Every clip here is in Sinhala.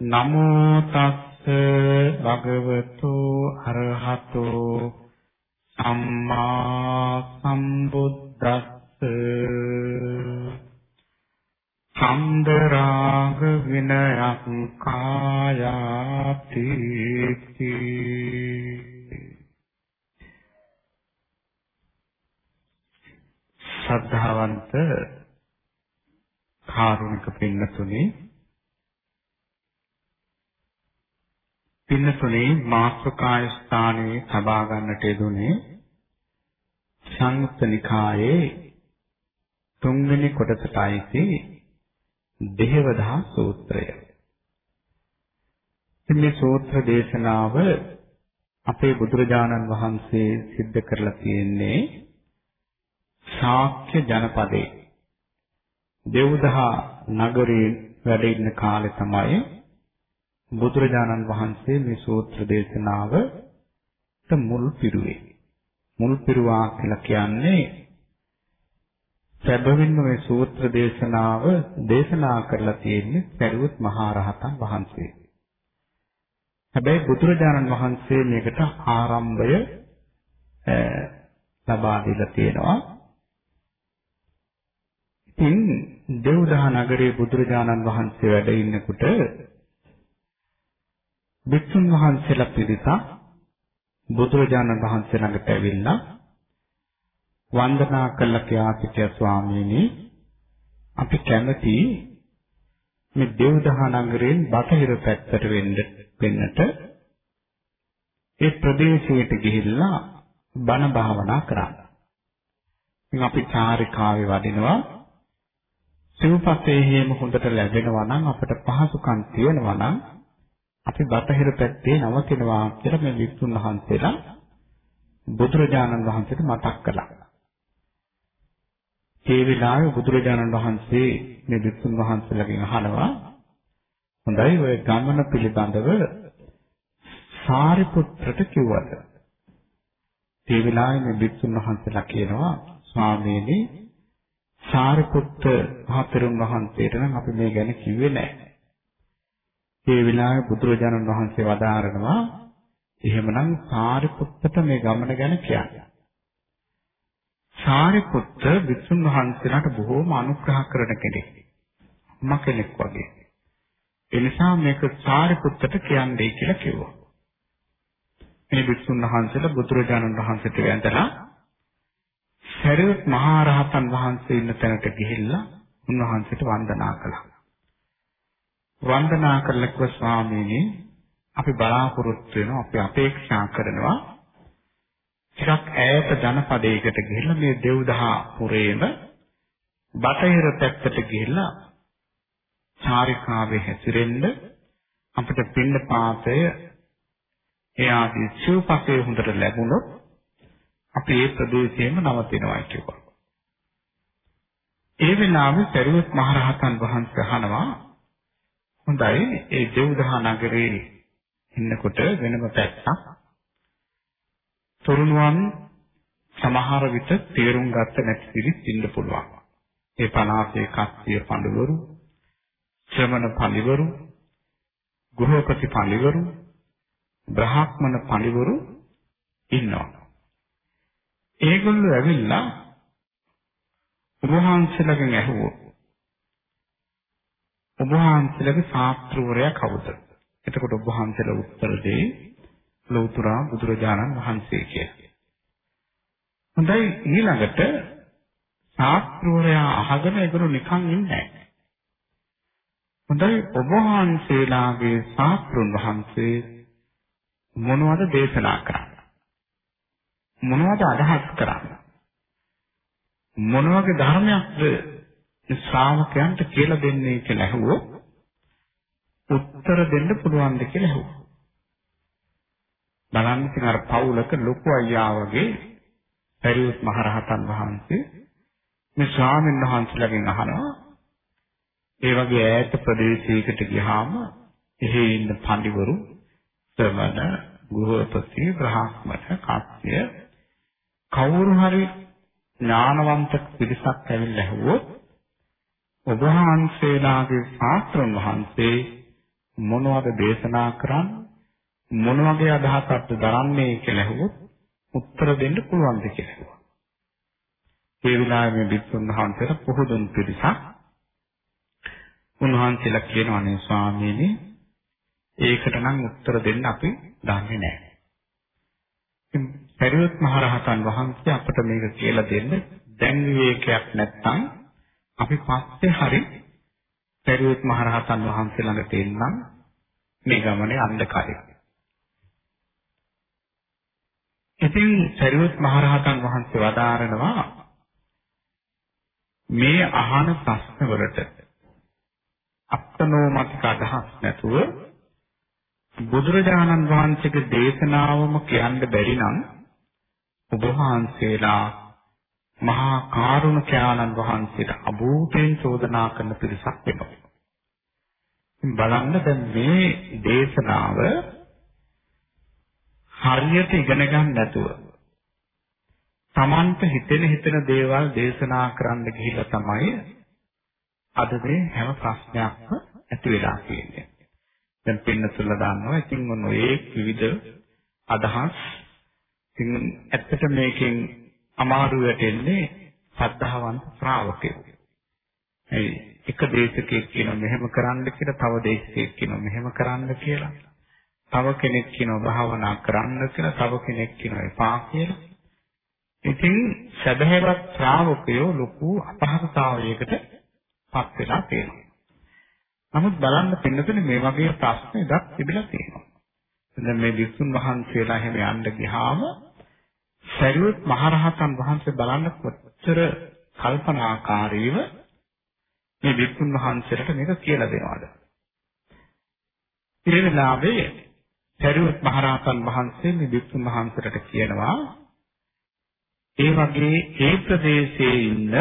නමෝ තස්ස භගවතු අරහතෝ සම්මා සම්බුද්දස්ස ඡන්ද රාග විනයක් කායාති ශ්‍රද්ධාවන්ත කාරුණික පින්නතුනි පින්නතුනි මාස්ත්‍රකාය ස්ථානයේ සබා ගන්නට යෙදුනේ සංයුත්ත නිකායේ තුන්වෙනි කොටසට අයිති දේවදා සූත්‍රය. මේ සූත්‍ර දේශනාව අපේ බුදුරජාණන් වහන්සේ සිද්ධ කරලා තියෙන්නේ ශාක්‍ය ජනපදයේ දෙව්දහා නගරේ වැඩ ඉන්න කාලේ තමයි බුදුරජාණන් වහන්සේ මේ සූත්‍ර දේශනාව මුල් පිරුවේ. මුල් පිරුවා කියලා කියන්නේ සැබවින්ම මේ සූත්‍ර දේශනාව දේශනා කරලා තියෙන්නේ සරියුත් මහා රහතන් වහන්සේ. හැබැයි බුදුරජාණන් වහන්සේ මේකට ආරම්භය ලබා දීලා තියෙනවා. ඉතින් දෙව්දහ නගරයේ බුදුරජාණන් වහන්සේ වැඩ ඉන්නකොට වික්ෂුන් වහන්සේලා පිරිසක් බුදුරජාණන් වහන්සේ ළඟට ඇවිල්ලා වන්දනා කළ කියා සිටිය ස්වාමීනි අපි කැමති මේ දෙව්දහ නගරයෙන් බටහිර පැත්තට වෙන්න වෙන්නට ඒ ප්‍රදේශයට ගිහිල්ලා බණ භාවනා කරන්න. ඉතින් අපි චාරිකාවේ වඩිනවා සිව්පසේ හේම හොඳට ලැබෙනවා නම් අපට පහසුකම් තියෙනවා නම් අපි බටහිර පැත්තේ නවතිනවා කියලා මේ විසුණු වහන්සේලා බුදුරජාණන් වහන්සේට මතක් කළා. ඒ වෙලාවේ බුදුරජාණන් වහන්සේ මේ විසුන් වහන්සේලාගෙන් අහනවා හොඳයි ඔය ගමන පිළිබඳව සාරිපුත්‍රට කිව්වද? ඒ වෙලාවේ මේ විසුන් වහන්සේලා කියනවා ස්වාමීනි සාරිපුත්ත මහතෙරුන් වහන්සේට නම් අපි මේ ගැන කිව්වේ නැහැ. ඒ වෙලාවේ බුදුරජාණන් වහන්සේ වදාරනවා එහෙමනම් සාරිපුත්තට මේ ගමන ගැන කියන්න. සාරිපුත්ත විසුණු වහන්සේලාට බොහෝම අනුග්‍රහ කරන කෙනෙක්. මම කෙනෙක් වගේ. ඒ නිසා මේක සාරිපුත්තට කියන්නේ කියලා කිව්වා. මේ විසුණු වහන්සේලා බුදුරජාණන් වහන්සේට වැඳලා සරියුත් මහා රහතන් වහන්සේ ඉන්න තැනට ගිහිල්ලා උන්වහන්සේට වන්දනා කළා. වන්දනා කළා කිව්වා ස්වාමීනි අපි බලාපොරොත්තු වෙනවා අපි අපේක්ෂා කරනවා ටිකක් ඈත ජනපදයකට ගිහිල්ලා මේ දෙව්දහා පුරේම බටහිර පැත්තට ගිහිල්ලා චාරිකාවේ හැසිරෙන්න අපිට පින්න පාතය එයාගේ සිව්පසේ හොඳට ලැබුණොත් අපි ඒ ප්‍රදේශයේම නවතිනවා කියනවා. ඒ වෙලාවේ සරියුත් මහරහතන් වහන්සේ අහනවා හොඳයි ඒ දෙව්දහා නගරේ ඉන්නකොට වෙනම පැත්තක් තරුණුවන් සමහර විට තේරුම් ගත්ත නැති පිරිස් ඉන්න පුළුවන්. ඒ 50 කස්සිය පඬවරු, ශ්‍රමණ පඬවරු, ගෘහපති පඬවරු, බ්‍රහ්මණ පඬවරු ඉන්නවා. ඒගොල්ලෝ ඇවිල්ලා ඔබ වහන්සේලාගෙන් ඇහුවෝ ඔබ වහන්සේලාගේ ශාස්ත්‍රවරයා කවුද? එතකොට ඔබ වහන්සේලා උත්තර දෙයි ලෞතර බුදුරජාණන් වහන්සේ කියලා. හොඳයි ඊළඟට ශාස්ත්‍රවරයා අහගෙන ඒගොල්ලෝ නිකන් ඉන්නේ නැහැ. හොඳයි ඔබ වහන්සේලාගේ ශාස්ත්‍රුන් වහන්සේ මොනවද දේශනා කරන්නේ? මොනවද අදහස් කරන්නේ? මොන වගේ ධර්මයක්ද ශ්‍රාවකයන්ට කියලා දෙන්නේ කියලා ඇහුවොත් උත්තර දෙන්න පුළුවන්ද කියලා ඇහුවා. බලන්න ඉතින් අර පවුලක ලොකු අයියා වගේ පරිවුත් මහරහතන් වහන්සේ මේ ස්වාමීන් වහන්සේලාගෙන් අහනවා ඒ වගේ ඈත ප්‍රදේශයකට ගියාම එහි ඉන්න පඬිවරු ශ්‍රමණ ගෘහපති බ්‍රහ්මණ කප්පය කවුරු හරි ඥානවන්ත පිරිසක් ඇවිල්ලා ඇහුවොත් ඔබ වහන්සේලාගේ ශාස්ත්‍රඥ වහන්සේ මොනවද දේශනා කරන්නේ මොන වගේ අදහසක්ද දරන්නේ කියලා ඇහුවොත් උත්තර දෙන්න පුළුවන්ද කියලා ඇහුවා. ඒ විලාමයේ මේ බිත්තුන් වහන්සේට පොහොදුන් පිරිසක් උන්වහන්සේලා කියනවානේ ස්වාමීනි ඒකට නම් උත්තර දෙන්න අපි දන්නේ නැහැ. ඉතින් පරිවර්ත මහරහතන් වහන්සේ අපට මේක කියලා දෙන්න දැන් විවේකයක් නැත්නම් අපි පස්සේ හරි පරිවර්ත මහරහතන් වහන්සේ ළඟට එන්නම් මේ ගමනේ අන්ධකාරය. ඉතින් පරිවර්ත මහරහතන් වහන්සේ වදාරනවා මේ අහන ප්‍රශ්න වලට අත්නෝමතික අදහස් නැතුව බුදුරජාණන් වහන්සේගේ දේශනාවම කියන්න බැරි නම් ඔබ වහන්සේලා මහා කාරුණිකයාණන් වහන්සේට අභූතෙන් චෝදනා කරන පිරිසක් වෙනවා. බලන්න දැන් මේ දේශනාව හරියට ඉගෙන ගන්න නැතුව Tamanට හිතෙන හිතෙන දේවල් දේශනා කරන්න ගිහිල්ලා තමයි අද මේ හැම ප්‍රශ්නයක්ම ඇති වෙලා තියෙන්නේ. දැන් පින්නතුල දාන්නවා. ඉතින් ඔන්න ඒ විවිධ අදහස් ඉතින් ඇත්තට මේකෙන් අමාරු වැටෙන්නේ සද්ධාවන්ත ශ්‍රාවකයෝ. ඒ එක දේශකයෙක් කියන මෙහෙම කරන්න කියලා තව දේශකයෙක් කියන මෙහෙම කරන්න කියලා. තව කෙනෙක් කියනවා භාවනා කරන්න කියලා තව කෙනෙක් කියනවා එපා කියලා. ඉතින් සදහැවත් ශ්‍රාවකයෝ ලොකු අපහසුතාවයකට පත් වෙලා තියෙනවා. නමුත් බලන්න පින්නතුනේ මේ වගේ ප්‍රශ්න ඉදක් තිබිලා තියෙනවා. දැන් මේ විසුන් වහන්සේලා හැම යන්න ගියාම සරියුත් මහරහතන් වහන්සේ බලන්න කොච්චර කල්පනාකාරීව මේ විසුන් වහන්සේට මේක කියලා දෙනවද? ඒ වෙලාවේ සරියුත් මහරහතන් වහන්සේ මේ විසුන් වහන්සේට කියනවා ඒ වගේ ඒ ප්‍රදේශයේ ඉන්න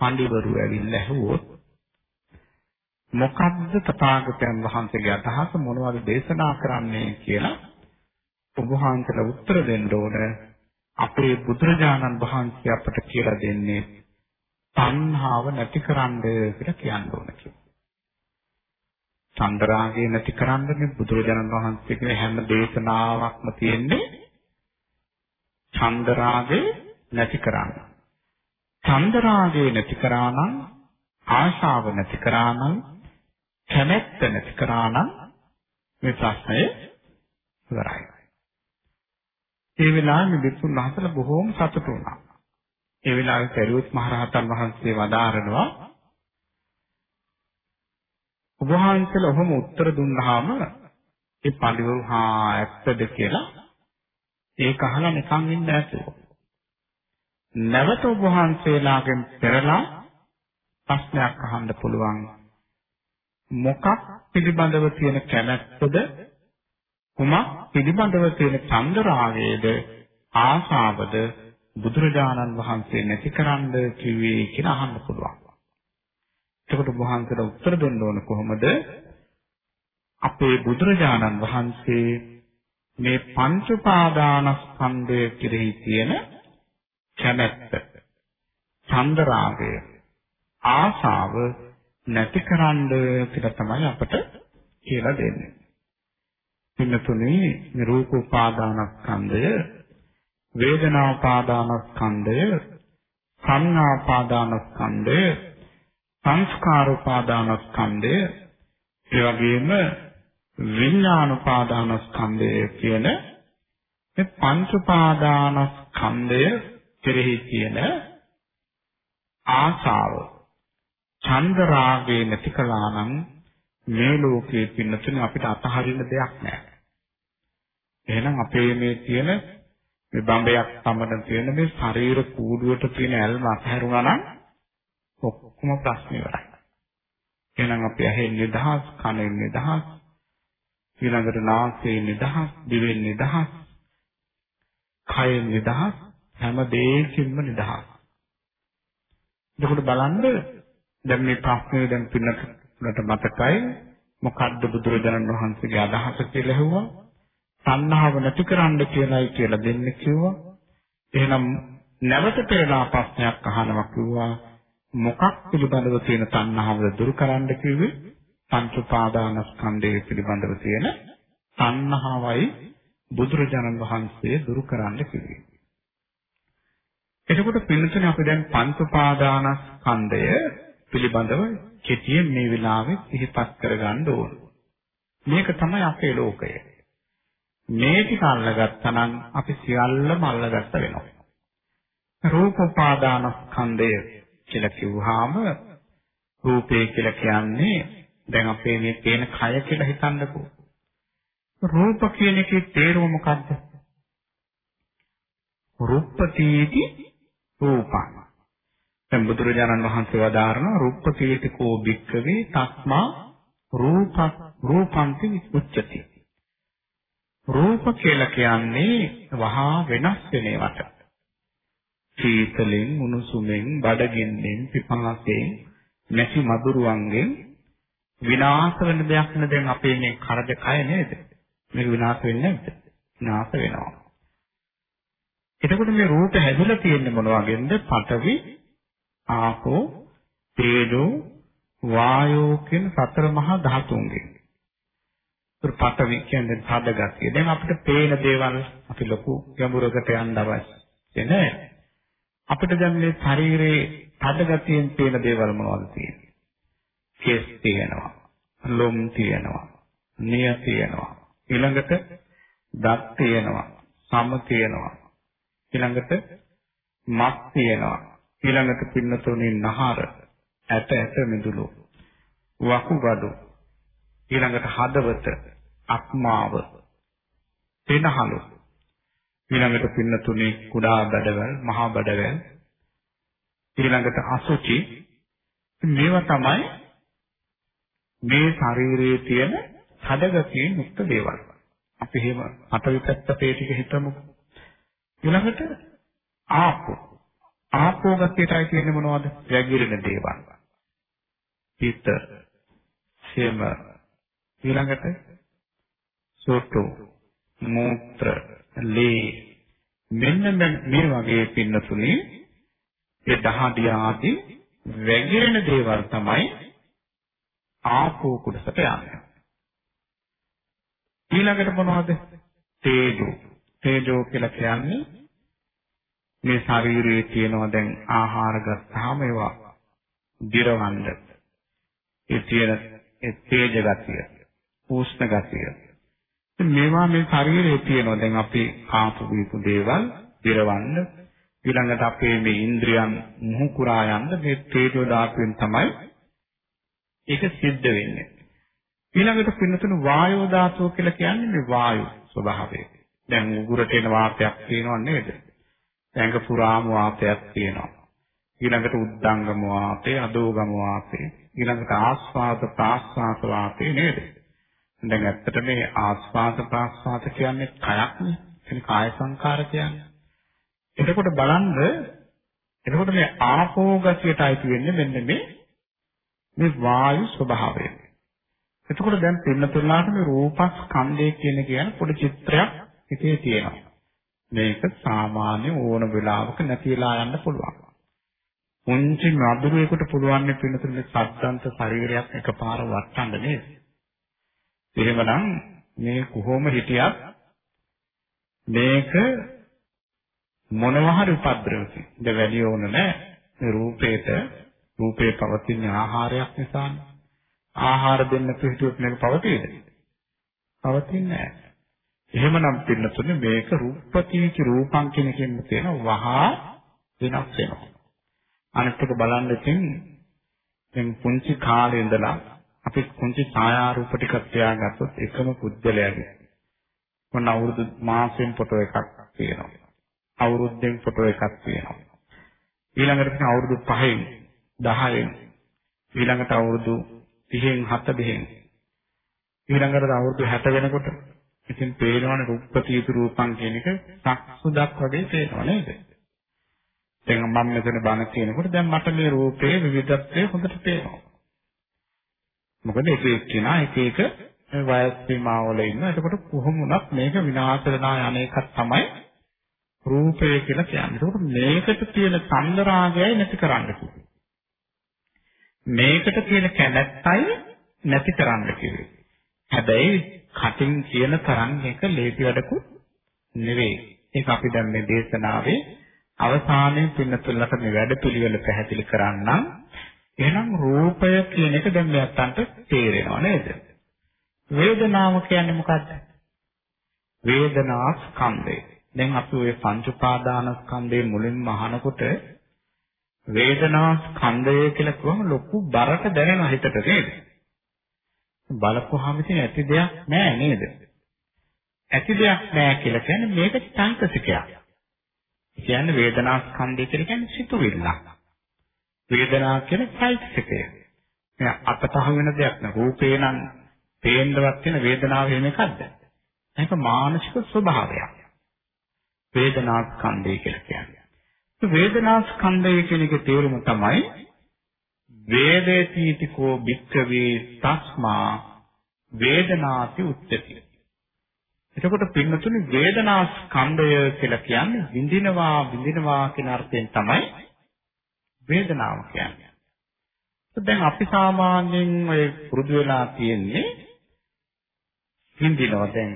පඬිවරු ඇවිල්ලා ඇහුවොත් මොකද්ද තථාගතයන් වහන්සේගේ අදහස මොනවද දේශනා කරන්නේ කියලා ඔබ වහන්සේලා උත්තර දෙන්න ඕන අපේ බුදුරජාණන් වහන්සේ අපට කියලා දෙන්නේ තණ්හාව නැතිකරන්න කියලා කියන්න ඕන කියලා. චන්දරාගය නැතිකරන්නේ බුදුරජාණන් වහන්සේගේ හැම දේශනාවක්ම තියෙන්නේ චන්දරාගය නැතිකරන්න. චන්දරාගය නැතිකරා නම් ආශාව නැතිකරා නම් කැමැත්ත නැති කරා නම් මේ ප්‍රශ්නය ඉවරයි. ඒ වෙලාවේ බිත්තුන් වහන්සේලා බොහෝම සතුටු වුණා. ඒ වෙලාවේ පෙරුවත් මහරහතන් වහන්සේ වදාරනවා ඔබ වහන්සේලා ඔහොම උත්තර දුන්නාම ඒ පඬිවරු හා ඇත්තද කියලා ඒක අහලා නිකන් ඉන්න නැතුව නැවත ඔබ වහන්සේලාගෙන් පෙරලා ප්‍රශ්නයක් අහන්න පුළුවන් මොකක් පිළිබඳව තියෙන කැමැත්තද කුමක් පිළිබඳව තියෙන චන්දරාගයේද ආශාවද බුදුරජාණන් වහන්සේ නැතිකරන්න කිව්වේ කියලා අහන්න පුළුවන්. එතකොට වහන්සේට උත්තර දෙන්න ඕන කොහොමද? අපේ බුදුරජාණන් වහන්සේ මේ පංච උපාදානස්කන්ධය කෙරෙහි තියෙන කැමැත්ත, චන්දරාගය, ආශාව නැතිකරන්න කියලා තමයි අපට කියලා දෙන්නේ. පින්නතුනේ මේ රූප උපාදානස්කන්ධය වේදනාපාදානස්කන්ධය සංඥාපාදානස්කන්ධය සංස්කාරෝපාදානස්කන්ධය ඒ වගේම විඥානෝපාදානස්කන්ධය කියන මේ පංච උපාදානස්කන්ධය කෙරෙහි තියෙන ආශාව චන්ද රාගේ නැති කළා නම් මේ ලෝකයේ පින්නතුනේ අපිට අතහරින්න දෙයක් නැහැ. එහෙනම් අපේ මේ තියෙන මේ බම්බයක් සමන තියෙන මේ ශරීර කූඩුවට තියෙන ඇල්ම අතහැරුණා නම් ඔක්කොම ප්‍රශ්න ඉවරයි. එහෙනම් අපි ඇහෙන් නිදහස්, කනෙන් නිදහස්, ඊළඟට නාසයෙන් නිදහස්, දිවෙන් නිදහස්, කයෙන් නිදහස්, හැම දෙයකින්ම නිදහස්. එතකොට බලන්න දැන් මේ ප්‍රශ්නේ දැන් පින්නට මතකයි. මොකද්ද බුදුරජාණන් වහන්සේගේ අදහස කියලා ඇහුවා? තණ්හාව නැති කරන්න කියලායි කියලා දෙන්න කිව්වා. එහෙනම් නැවත පෙරලා ප්‍රශ්නයක් අහනවා කිව්වා. මොකක් පිළිබඳව තියෙන තණ්හාවද දුරු කරන්න කිව්වේ? පංච උපාදානස්කන්ධය පිළිබඳව තියෙන තණ්හාවයි බුදුරජාණන් වහන්සේ දුරු කරන්න කිව්වේ. එතකොට පිළිතුරේ අපි දැන් පංච උපාදානස්කන්ධය පිළිබඳව කෙටියෙන් මේ වෙලාවේ සිහිපත් කරගන්න ඕන. මේක තමයි අපේ ලෝකය. මේ ටික අල්ලගත්තා නම් අපි සියල්ලම අල්ලගත්ත වෙනවා. රූප උපාදානස්කන්ධය කියලා කිව්වහම රූපේ කියලා කියන්නේ දැන් අපේ මේ පේන කය කියලා හිතන්නකෝ. රූප කියන එකේ තේරුම මොකද්ද? රූපතීති රූපං දැන් බුදුරජාණන් වහන්සේ වදාරන රුප්පකීතිකෝ භික්ඛවේ තස්මා රූප රූපන්ති උච්චති. රූප කියලා කියන්නේ වහා වෙනස් වෙන ඒවාට. සීතලෙන්, උණුසුමෙන්, බඩගින්නෙන්, පිපාසයෙන්, නැසි මధుරවන්ගෙන් විනාශ වෙන දෙයක් නේ දැන් අපේ මේ කරද කය නේද? මේක විනාශ වෙන්නේ නැද්ද? විනාශ වෙනවා. එතකොට මේ රූප හැදිලා තියෙන්නේ මොන වගේද? පඨවි, ආපෝ තේජෝ වායෝ කියන සතර මහා ධාතුන්ගෙන්. ඒත් පඨවි කියන්නේ සාද ගතිය. දැන් අපිට පේන දේවල් අපි ලොකු ගැඹුරකට යන්න අවශ්‍ය නැහැ. අපිට දැන් මේ ශරීරයේ තද ගතියෙන් පේන දේවල් මොනවද තියෙන්නේ? කෙස් තියෙනවා, ලොම් තියෙනවා, නිය තියෙනවා. ඊළඟට දත් තියෙනවා, සම තියෙනවා. ඊළඟට මස් තියෙනවා. ඊළඟට පින්නතුනේ නහර ඇට ඇට මිදුළු වකුගඩු ඊළඟට හදවත අක්මාව පෙනහළු ඊළඟට පින්නතුනේ කුඩා බඩවැල් මහා බඩවැල් ඊළඟට අසුචි මේවා තමයි මේ ශරීරයේ තියෙන හදගතියෙන් මුක්ත දේවල්. අපි එහෙම අටවිපත්ත පේටික හිතමු. ඊළඟට ආපෝ ආපෝ ගතියටයි කියන්නේ මොනවද? වැగిරෙන දේවල්. පිට, සෙම, ඊළඟට සෝටු, මූත්‍ර, ලේ මෙන්න මේ වගේ පින්නතුනේ ඒ දහඩිය ආදී වැగిරෙන දේවල් තමයි ආපෝ කුඩසට යන්නේ. ඊළඟට මොනවද? තේජෝ. තේජෝ කියලා කියන්නේ මේ ශරීරයේ තියෙනවා දැන් ආහාර ගත්තාම ඒවා දිරවන්න. ඒ තියෙන ඒ තේජ ගතිය, උෂ්ණ ගතිය. මේවා මේ ශරීරයේ තියෙනවා දැන් අපි කාපු බීපු දේවල් දිරවන්න ඊළඟට අපේ මේ ඉන්ද්‍රියන් මුහුකුරා යන්න මේ තේජෝ ධාතුවෙන් තමයි ඒක සිද්ධ වෙන්නේ. ඊළඟට පින්නතුණු වායෝ ධාතුව කියලා කියන්නේ මේ වායු ස්වභාවය. දැන් උගුරට එන වාතයක් තියෙනව නේද? ඇඟ පුරාම වාතයක් තියෙනවා. ඊළඟට උද්දංගම වාතය, අදෝගම වාතය, ඊළඟට ආස්වාද ප්‍රාස්වාද වාතය නේද? දැන් ඇත්තට මේ ආස්වාද ප්‍රාස්වාද කියන්නේ කයක්නේ. එතන කාය සංකාර කියන්නේ. එතකොට බලන්න එතකොට මේ ආපෝ ගතියට අයිති වෙන්නේ මෙන්න මේ මේ වායු ස්වභාවය. එතකොට දැන් පින්නතුල්ලාට මේ රූපස්කන්ධය කියන කියන පොඩි චිත්‍රයක් හිතේ තියෙනවා. මේක සාමාන්‍ය ඕන වෙලාවක නැතිලා යන්න පුළුවන්. පුංචි නදුරේකට පුළුවන් නේ පින්නතුනේ සද්දන්ත ශරීරයක් එකපාර වටන්න නේද? එහෙමනම් මේ කොහොම හිටියත් මේක මොනවා හරි උපද්‍රවකින්. ඉත වැඩි ඕන නැහැ. මේ රූපේට රූපේ පවතින ආහාරයක් නිසානේ. ආහාර දෙන්න පිටුවත් මේක පවතීද? පවතින්නේ නැහැ. එහෙමනම් පින්නතුනේ මේක රූපපතිච රූපං කියන එකෙන් තියෙන වහා වෙනස් වෙනවා. අනිත් එක බලන්න ඉතින් දැන් පුංචි කාලේ ඉඳලා අපි පුංචි ඡායාරූප ටිකක් තියාගත්තොත් එකම පුද්ගලයාගේ මොන අවුරුදු මාසෙන් ෆොටෝ එකක් තියෙනවා. අවුරුද්දෙන් ෆොටෝ එකක් තියෙනවා. ඊළඟට තියෙන අවුරුදු 5න් 10න් ඊළඟට අවුරුදු 30න් 40න් ඊළඟට අවුරුදු 60 වෙනකොට ඉතින් පේනවනේ රූපපතිතු රූපං කියන එක සක්සුදක් වගේ පේනව නේද? දැන් මම මෙතන බණ කියනකොට දැන් මට මේ රූපයේ විවිධත්වය හොඳට පේනවා. මොකද එක එක්කිනා එක එක වයස් සීමාවල ඉන්නවා. එතකොට කොහොම වුණත් මේක විනාශ වෙනා යන එකක් තමයි රූපය කියලා කියන්නේ. ඒකට මේකට තියෙන චන්දරාගයයි නැති කරන්න කිව්වේ. මේකට තියෙන කැමැත්තයි නැති කරන්න කිව්වේ. හැබැයි කටින් කියන තරම් එක ලේසි වැඩකුත් නෙවෙයි. ඒක අපි දැන් මේ දේශනාවේ අවසානයේ පින්නතුල්ලට මේ වැඩපිළිවෙල පැහැදිලි කරන්නම්. එහෙනම් රූපය කියන එක දැන් මෙයන්ට තේරෙනව නේද? වේදනාව කියන්නේ මොකක්ද? වේදනා ස්කන්ධය. දැන් අපි ওই පංච උපාදාන ස්කන්ධයේ මුලින්ම අහනකොට වේදනා ස්කන්ධය කියලා කිව්වම ලොකු බරට දැනෙන හිතට නේද? බලපුවාම ඉතින් ඇති දෙයක් නෑ නේද? ඇති දෙයක් නෑ කියලා කියන්නේ මේක චෛතසිකයක්. කියන්නේ වේදනා ස්කන්ධය කියලා කියන්නේ සිතුවිල්ලක්. වේදනා කියන්නේ චෛතසිකය. මේ අපතහ වෙන දෙයක් න ะ රූපේ නම් පේන්නවත් වෙන වේදනාව වෙන එකක්ද? ඒක මානසික ස්වභාවයක්. වේදනා ස්කන්ධය කියලා කියන්නේ. වේදනා ස්කන්ධය කියන එකේ තේරුම තමයි වේදේතිතිකෝ භික්ඛවේ තස්මා වේදනාති උච්චති. එතකොට පින්නතුනි වේදනා ස්කන්ධය කියලා කියන්නේ විඳිනවා විඳිනවා කියන අර්ථයෙන් තමයි වේදනාව කියන්නේ. දැන් අපි සාමාන්‍යයෙන් ඔය පුරුදු වෙලා තියෙන්නේ විඳිනවා දැන්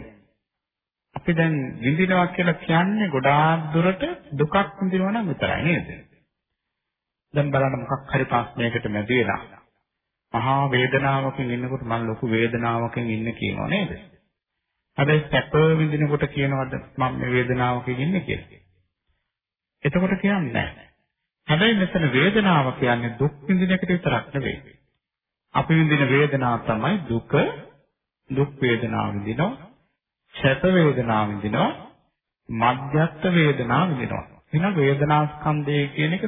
අපි දැන් විඳිනවා කියලා කියන්නේ ගොඩාක් දුරට දුකක් විඳිනවා නම් විතරයි නේද? දැන් බලන්න මොකක් හරි ප්‍රශ්නයකට මැදි වෙලා මහා වේදනාවකින් ඉන්නකොට මම ලොකු වේදනාවකින් ඉන්නේ කියනවා නේද? හැබැයි සැප විඳිනකොට කියනවද මම මේ වේදනාවකින් ඉන්නේ කියලා? එතකොට කියන්නේ නැහැ. හැබැයි මෙතන වේදනාව කියන්නේ දුක් විඳින එකට විතරක් නෙවෙයි. අපි විඳින වේදනාව තමයි දුක, දුක් වේදනාව විඳිනවා, සැප වේදනාව විඳිනවා, මධ්‍යස්ථ වේදනාව විඳිනවා. එහෙනම් වේදනා ස්කන්ධය කියන එක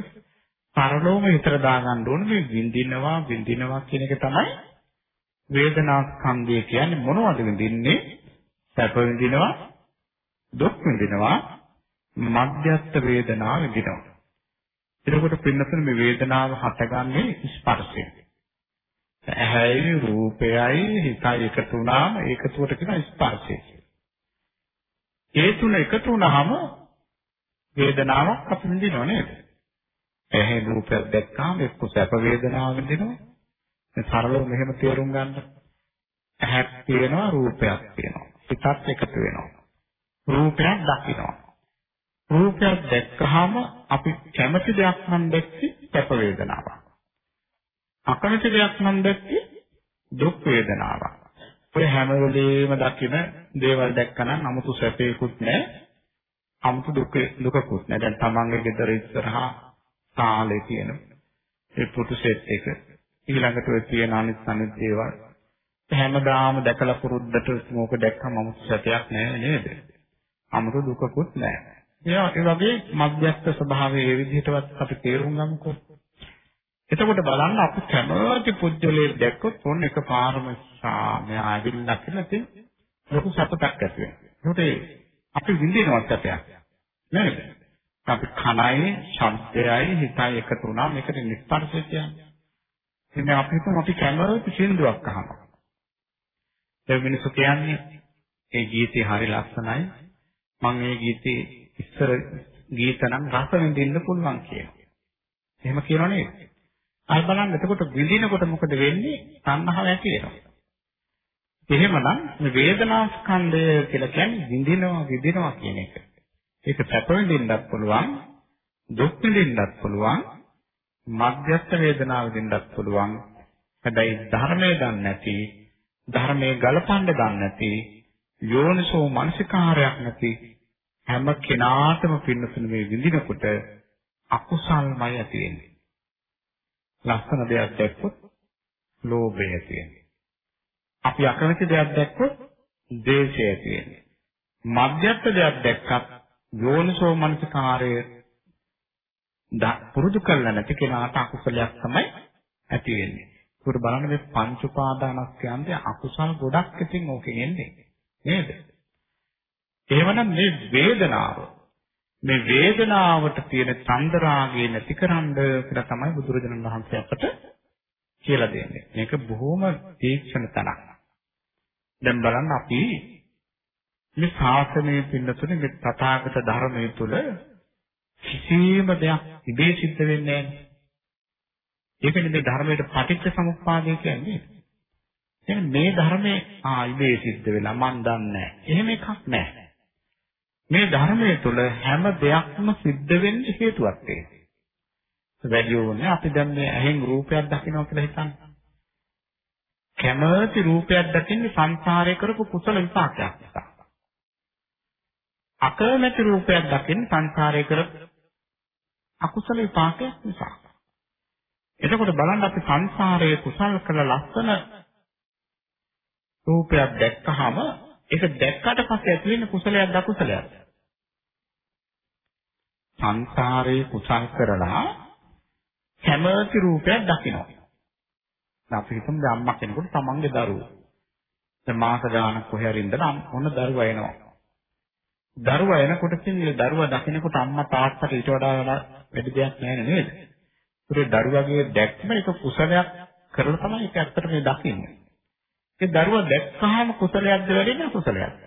පරලෝම විතර දාගන්න ඕනේ මේ විඳිනවා විඳිනවා කියන එක තමයි වේදනා ස්කන්ධය කියන්නේ. මොනවද විඳින්නේ? සැප විඳිනවා දුක් විඳිනවා මධ්‍යස්ථ වේදනා විඳිනවා. එතකොට පින්නතන මේ වේදනාව හටගන්නේ ස්පර්ශයෙන්. ඇහැයි රූපයයි හිතයි එකතු වුණාම ඒකතුවට කියන ස්පර්ශය ඒ තුන එකතු වුණාම වේදනාවක් අපි විඳිනව නේද? ඇහැ රූපයක් දැක්කාම එක්ක සැප වේදනාව දෙනවා. මේ සරලව මෙහෙම තේරුම් ගන්න. ඇහක් තියෙනවා රූපයක් තියෙනවා. පිටත් එකතු වෙනවා. රූපයක් දකිනවා. රූපයක් දැක්කහම අපි කැමති දෙයක් නම් දැක්කේ සැප වේදනාවක්. අකමැති දෙයක් නම් දැක්කේ දුක් වේදනාවක්. ඔය හැම වෙලේම දකින දේවල් දැක්කනම් 아무තු සැපේකුත් නැහැ. 아무තු දුක දුකකුත් නැහැ. දැන් තමන්ගේ ගෙදර ඉස්සරහා තාලේ තියෙන ඒ පුටු සෙට් එක ඊළඟට ඔය තියෙන අනිත් අනිත් දේවල් හැමදාම දැකලා පුරුද්දට මොක දැක්කම අමුසතයක් නෑ නේද? අමුතු දුකකුත් නෑ. ඒ වගේ මධ්‍යස්ථ ස්වභාවයේ ඒ විදිහටවත් අපි තේරුම් ගමුකෝ. එතකොට බලන්න අපි කැමති පුජ්‍යලේ දැක්කොත් ඕන එකපාරම සාමයා ඇවිල්ලා කියලා තියෙන ලොකු සතුටක් ඇති වෙනවා. ඒකට අපි විඳිනවත් අපයක්. නේද? අපි කනයි, ශබ්දයයි, හිතයි එකතු වුණා මේකට නිස්පර්ශය කියන්නේ. ඉතින් අපි හිතමු අපි කැමරාවේ සින්දුවක් අහනවා. ඒ මිනිස්සු කියන්නේ ඒ ගීතය හරි ලස්සනයි. මම මේ ගීතේ ඉස්සර ගීත නම් රස විඳින්න පුළුවන් කියනවා. එහෙම කියනව නේද? අය බලන්න එතකොට විඳිනකොට මොකද වෙන්නේ? තණ්හාව ඇති වෙනවා. එහෙමනම් මේ වේදනා ස්කන්ධය කියලා කියන්නේ විඳිනවා විඳිනවා කියන එක. ඒක සැප විඳින්නත් පුළුවන්, දුක් විඳින්නත් පුළුවන්, මධ්‍යස්ථ වේදනාව විඳින්නත් පුළුවන්. හැබැයි ධර්මයේ දන්නේ නැති, ධර්මයේ ගලපන්න දන්නේ නැති, යෝනිසෝ මනසිකාරයක් නැති හැම කෙනාටම පින්නසුන මේ විඳිනකොට අකුසල්මයි ඇති වෙන්නේ. ලස්සන දෙයක් දැක්කොත් ලෝභය ඇති වෙන්නේ. අපි අකමැති දෙයක් දැක්කොත් ද්වේෂය ඇති වෙන්නේ. මධ්‍යස්ථ දෙයක් දැක්කත් යෝනිසෝ මනසිකාරය පුරුදු කරලා නැති කෙනාට අකුසලයක් තමයි ඇති වෙන්නේ. ඒකට බලන්න මේ පංච උපාදානස්කන්ධය අකුසල් ගොඩක් ඉතින් ඕකෙන් එන්නේ. නේද? එහෙමනම් මේ වේදනාව මේ වේදනාවට තියෙන චන්දරාගය නැතිකරන්න කියලා තමයි බුදුරජාණන් වහන්සේ අපට කියලා දෙන්නේ. මේක බොහොම තීක්ෂණ තනක්. දැන් බලන්න අපි මේ ශාසනයේ පින්නතුනේ මේ තථාගත ධර්මයේ තුල කිසිම දෙයක් ඉබේ සිද්ධ වෙන්නේ නැහැ. ඒකනේ මේ ධර්මයට පටිච්ච සමුප්පාදය කියන්නේ. එහෙනම් මේ ධර්මයේ ආ ඉබේ සිද්ධ වෙලා මන් දන්නේ නැහැ. එහෙම එකක් නැහැ. මේ ධර්මයේ තුල හැම දෙයක්ම සිද්ධ වෙන්න හේතුවක් තියෙනවා. වැඩි ඕනේ අපි දැන් මේ ඇහෙන් රූපයක් දකිනවා කියලා හිතන්න. කැමති රූපයක් දකින්නේ සංසාරේ කරපු කුසල විපාකයක් නිසා. අකමැති රූපයක් දකින්නේ සංසාරේ කරපු අකුසල විපාකයක් නිසා. එතකොට බලන්න අපි සංසාරයේ කුසල් කළ ලස්සන රූපයක් දැක්කහම ඒක දැක්කට පස්සේ ඇති වෙන්නේ කුසලයක්ද අකුසලයක්ද? සංසාරයේ කුසල් කරලා කැමති රූපයක් දකිනවා. දැන් අපි හිතමු දැන් අම්මා කෙනෙකුට තමන්ගේ දරුවෝ. දැන් මාස ගානක් කොහේ හරි ඉඳලා මොන දරුවා එනවා. දරුවා එනකොට කියන්නේ දරුවා දකිනකොට අම්මා තාත්තට ඊට වඩා වැඩි දෙයක් නැහැ නේද? ඒ දරුවාගේ දැක්ම එක කුසලයක් කරලා තමයි ඒක ඇත්තට මේ දකින්නේ. ඒ දරුවා දැක්කහම කුසලයක්ද වැඩිද අකුසලයක්ද?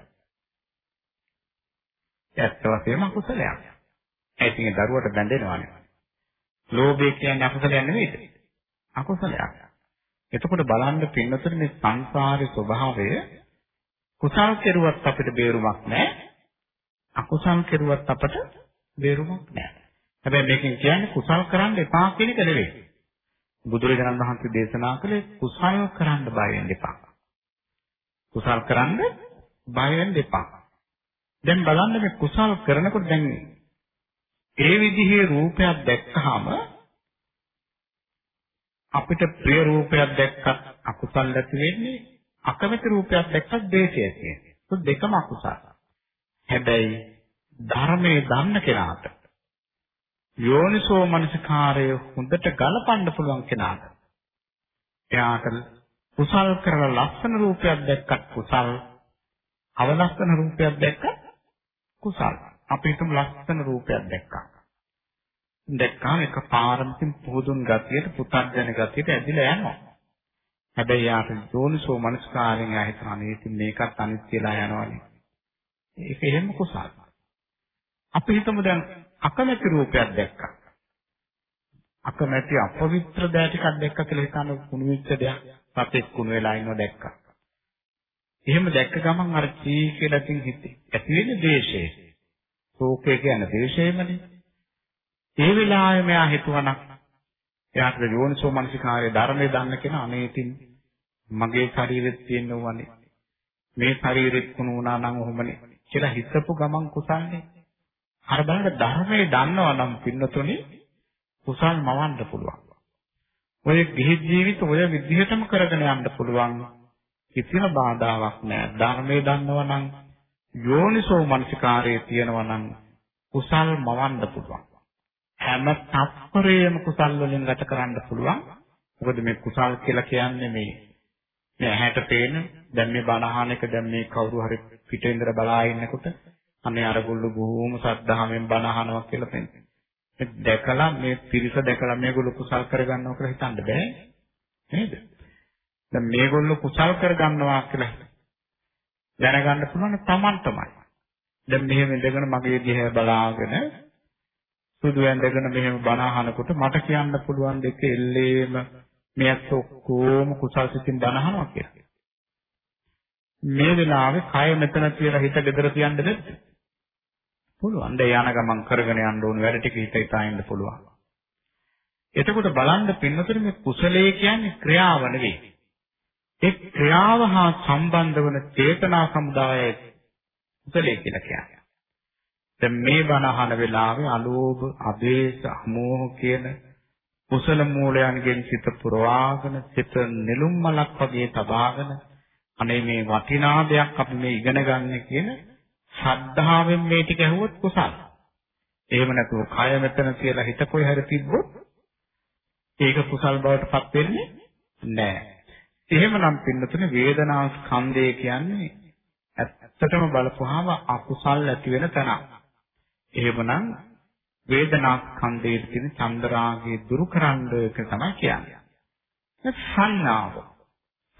ඇත්ත වශයෙන්ම අකුසලයක්. ඒ ඉතින් දරුවට බැඳෙනවානේ. ලෝභය කියන්නේ අකුසලයක් නෙවෙයිද? අකුසලයක්. එතකොට බලන්න පින්නතර මේ සංසාරේ ස්වභාවය කුසල් කෙරුවත් අපිට බේරුමක් නැහැ. අකුසල් කෙරුවත් අපට බේරුමක් නැහැ. හැබැයි මේකෙන් කියන්නේ කුසල් කරන්න එපා කියන එක නෙවෙයි. බුදුරජාණන් වහන්සේ දේශනා කළේ කුසල් කරන්න බය වෙන්න එපා. කුසල් කරන්න බය වෙන්න එපා. දැන් බලන්න මේ කුසල් කරනකොට දැන් ඒ විදිහේ රූපයක් දැක්කහම අපිට ප්‍රිය රූපයක් දැක්කත් අකුසල් ඇති වෙන්නේ අකමැති රූපයක් දැක්කත් ද්වේෂය ඇති වෙන්නේ. ඒක දෙකම අකුසල. හැබැයි ධර්මයේ දන්න කෙනාට යෝනිසෝ මනසිකාරය හොඳට ගලපන්න පුළුවන් කෙනාට එයාට කුසල් කරලා ලස්සන රූපයක් දැක්කත් කුසල් අවලස්සන රූපයක් දැක්කත් කුසල්. අපි හිතමු ලස්සන රූපයක් දැක්කා. දැක්කාම එක පාරමිතින් පුදුන් ගතියට පුතග්ජන ගතියට ඇදිලා යනවා. හැබැයි යාට යෝනිසෝ මනසිකාරයෙන් ආ හිතනවා මේ ඉතින් මේකත් අනිත්‍යලා යනවනේ. ඒක එහෙම කුසල් අපි හිතමු දැන් අකමැති රූපයක් දැක්කා. අකමැති අපවිත්‍ර දෑ ටිකක් දැක්කා කියලා හිතන කුණු වෙච්ච දෙයක්. සතෙක් කුණු වෙලා ඉන්නව දැක්කා. එහෙම දැක්ක ගමන් අර චී කියලා තින් හිතේ. ඇති වෙන්නේ ද්වේෂය. ශෝකය කියන්නේ ද්වේෂයමනේ. ඒ වෙලාවේ මෙයා හිතුවනම් එයාට යෝනිසෝ මනසිකාරයේ ධර්මයේ දන්න කෙනා අනේ ඉතින් මගේ ශරීරෙත් තියෙන ඕවනේ. මේ ශරීරෙත් කුණු වුණා නම් ඔහොමනේ කියලා හිතපු ගමන් කුසල්නේ. අර බලන්න ධර්මයේ දන්නවා නම් පින්නතුනි කුසල් මවන්න පුළුවන්. ඔය ගිහි ජීවිත ඔය විදිහටම කරගෙන යන්න පුළුවන්. කිසිම බාධාවක් නැහැ. ධර්මයේ දන්නවා නම් යෝනිසෝ මනසිකාරයේ තියෙනවා නම් කුසල් මවන්න පුළුවන්. හැම තත්පරේම කුසල් වලින් ගත කරන්න පුළුවන්. මොකද මේ කුසල් කියලා කියන්නේ මේ මේ ඇහැට පේන දැන් මේ බණ අහන එක දැන් මේ කවුරු හරි පිටින් ඉඳලා බලා ඉන්නකොට අනේ අරගොල්ලෝ බොහොම සද්ධාමෙන් බණ අහනවා කියලා පෙන්නේ. දැකලා මේ පිරිස දැකලා මේගොල්ලෝ කුසල් කරගන්නවා කියලා හිතන්න බෑ. නේද? දැන් මේගොල්ලෝ කුසල් කරගන්නවා කියලා දැනගන්න පුළුවන් තමන් තමයි. දැන් මෙහෙම ඉඳගෙන මගේ දිහා බලාගෙන සුදු ඇඳගෙන මෙහෙම බණ අහනකොට මට කියන්න පුළුවන් දෙක එල්ලේම මෙයත් ඔක්කොම කුසල් සිතින් බණ අහනවා කියලා. මේ වෙලාවේ කය මෙතන කියලා හිත gedara තියන්න බැද්ද? පුළුවන්. දැන් යන ගමන් කරගෙන යන්න ඕන වැඩ ටික හිත හිතා ඉන්න පුළුවන්. එතකොට බලන්න පින්නතර මේ කුසලයේ කියන්නේ ක්‍රියාව නෙවෙයි. ඒ ක්‍රියාව හා සම්බන්ධ වන චේතනා සමුදායය කුසලයේ කියලා කියන්නේ. දැන් මේ බණ අහන වෙලාවේ අලෝභ, අදේශ, අමෝහ කියන කුසල මූලයන්ගෙන් සිත පුරවාගෙන සිත නෙළුම් මලක් වගේ තබාගෙන අනේ මේ වටිනා දෙයක් අපි මේ ඉගෙන ගන්න කියන ශ්‍රද්ධාවෙන් මේ ටික ඇහුවොත් කුසල. එහෙම නැතුව කය මෙතන කියලා හිත කොයි හැර තිබ්බොත් ඒක කුසල් බවට පත් වෙන්නේ නැහැ. එහෙමනම් පින්නතුනේ වේදනා ස්කන්ධය කියන්නේ ඇත්තටම බලපුවාම අකුසල් ඇති වෙන තැනක්. එහෙමනම් වේදනා ස්කන්ධයේ තියෙන චන්දරාගය දුරු කරන්න තමයි කියන්නේ. සංඥාව.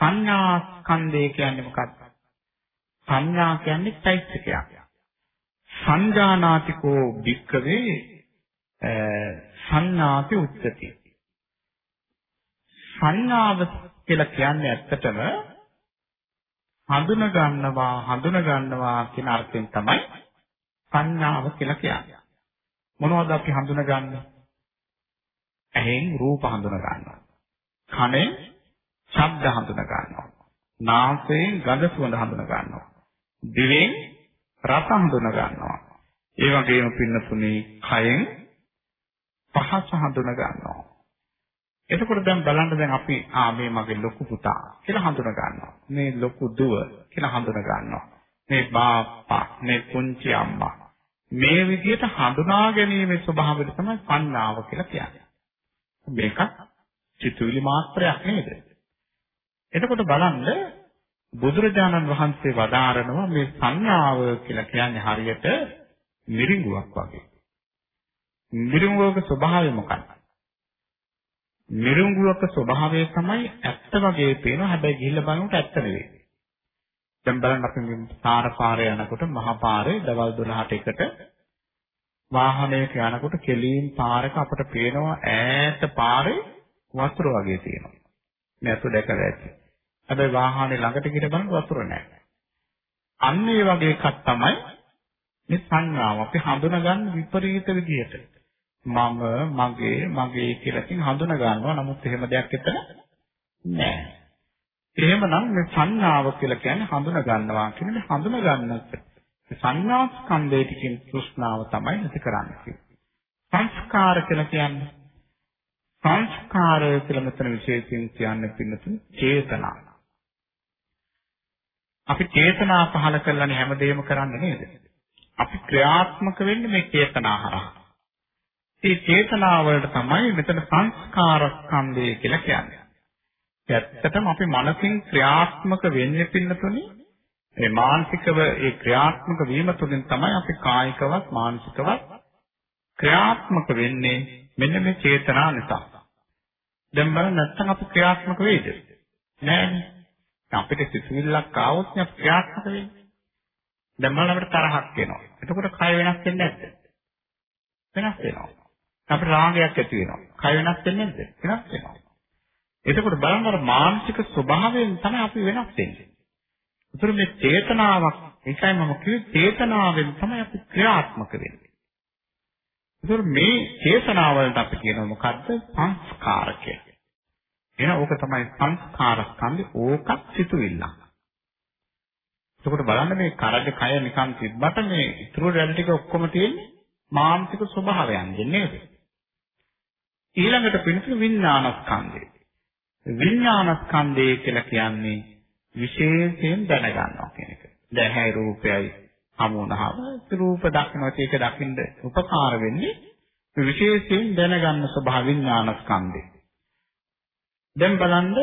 සංඥා ස්කන්ධය කියන්නේ මොකක්ද? සංඥා කියන්නේ චෛත්‍යකයක්. සංජානාතිකෝ භික්කවේ සංඥාති උච්චති. සංඥාව කියලා කියන්නේ ඇත්තටම හඳුන ගන්නවා හඳුන ගන්නවා කියන අර්ථයෙන් තමයි සංඥාව කියලා කියන්නේ. මොනවද අපි හඳුනගන්නේ? ඇහෙන් රූප හඳුන ගන්නවා. කනෙන් ශබ්ද හඳුන ගන්නවා. නාසයෙන් ගඳ සුවඳ හඳුන ගන්නවා. දිවෙන් රස හඳුන ගන්නවා. ඒ වගේම පින්නතුනි කයෙන් පහස හඳුන ගන්නවා. එතකොට දැන් බලන්න දැන් අපි ආ මේ මගේ ලොකු පුතා කියලා හඳුන ගන්නවා. මේ ලොකු දුව කියලා හඳුන ගන්නවා. මේ බාප්පා, මේ පුංචි අම්මා. මේ විදිහට හඳුනා ගැනීමේ ස්වභාවය තමයි සංඥාව කියලා කියන්නේ. මේක චිතුවිලි මාත්‍රයක් නේද? එතකොට බලන්න බුදුරජාණන් වහන්සේ වදාරනවා මේ සංඥාව කියලා කියන්නේ හරියට මිරිඟුවක් වගේ. මිරිඟුවක ස්වභාවය මොකක්ද? මිරිඟුවක ස්වභාවය තමයි ඇත්ත වගේ පේනවා හැබැයි ගිහිල්ලා බලනකොට ඇත්ත නෙවෙයි. දැන් බලන්න අපි පාර පාරේ යනකොට මහා පාරේ දවල් 12ට එකට වාහනයක යනකොට කෙලින් පාරක අපට පේනවා ඈත පාරේ වතුර වගේ තියෙනවා. මේ අත දැකලා ඇති. හැබැයි වාහනේ ළඟට ගිහින් බලනකොට වතුර නැහැ. අන්න ඒ වගේ එකක් තමයි මේ සංඥාව අපි හඳුනගන්න විපරීත විදිහට. මම මගේ මගේ කියලා ඉතින් හඳුන ගන්නවා. නමුත් එහෙම දෙයක් එතන නැහැ. එහෙමනම් මේ සංඥාව කියලා කියන්නේ හඳුන ගන්නවා කියන්නේ හඳුන ගන්න සංඥා ස්කන්ධයේ තියෙන තෘෂ්ණාව තමයි නැති කරන්නේ. සංස්කාර කියලා කියන්නේ සංස්කාරය කියලා මෙතන විශේෂයෙන් කියන්නේ පින්නතුන් චේතනා. අපි චේතනා පහල කරලානේ හැමදේම කරන්නේ නේද? අපි ක්‍රියාත්මක වෙන්නේ මේ චේතනා හරහා. මේ චේතනා වලට තමයි මෙතන සංස්කාර ස්කන්ධය කියලා කියන්නේ. ඇත්තටම අපි මනසින් ක්‍රියාත්මක වෙන්නේ පින්නතුනේ මේ මානසිකව ඒ ක්‍රියාත්මක වීම තුළින් තමයි අපි කායිකවත් මානසිකවත් ක්‍රියාත්මක වෙන්නේ මෙන්න මේ චේතනා නිසා. දැන් බලන්න නැත්තම් අපි ක්‍රියාත්මක වෙයිද? නෑනේ. අපිට සිතුවිල්ලක් ආවොත් නේ ක්‍රියාත්මක වෙන්නේ. දැන් බලන්න අපිට තරහක් එනවා. එතකොට කය වෙනස් වෙන්නේ නැද්ද? වෙනස් වෙනවා. අපිට රාගයක් ඇති වෙනවා. කය වෙනස් වෙන්නේ නැද්ද? වෙනස් වෙනවා. එතකොට බලන්න අර මානසික ස්වභාවයෙන් තමයි අපි වෙනස් වෙන්නේ. ඒතර මේ චේතනාවක් ඒකයි මම කිව්වේ චේතනාවෙන් තමයි අපි ක්‍රියාත්මක වෙන්නේ. ඒතර මේ චේතනාවලට අපි කියනවා මොකද්ද? සංස්කාරකය. එහෙනම් ඕක තමයි සංස්කාර ස්කන්ධේ ඕකත් සිතුවිල්ලක්. එතකොට බලන්න මේ කරජ කය නිකන් තිබ්බට මේ ඉතුරු රැළ ටික ඔක්කොම තියෙන්නේ මානසික ස්වභාවයන්ගෙන් නේද? ඊළඟට පිළිතුරු විඥානස්කන්ධය. විඥානස්කන්ධය කියලා කියන්නේ විශේෂයෙන් දැනගන්නවා කියන එක. දැන් හැයි රූපයයි හමු වුණාම රූප දක්නවත් ඒක දකින්න උපකාර වෙන්නේ විශේෂයෙන් දැනගන්න ස්වභාව විඥානස්කන්ධය. දැන් බලන්න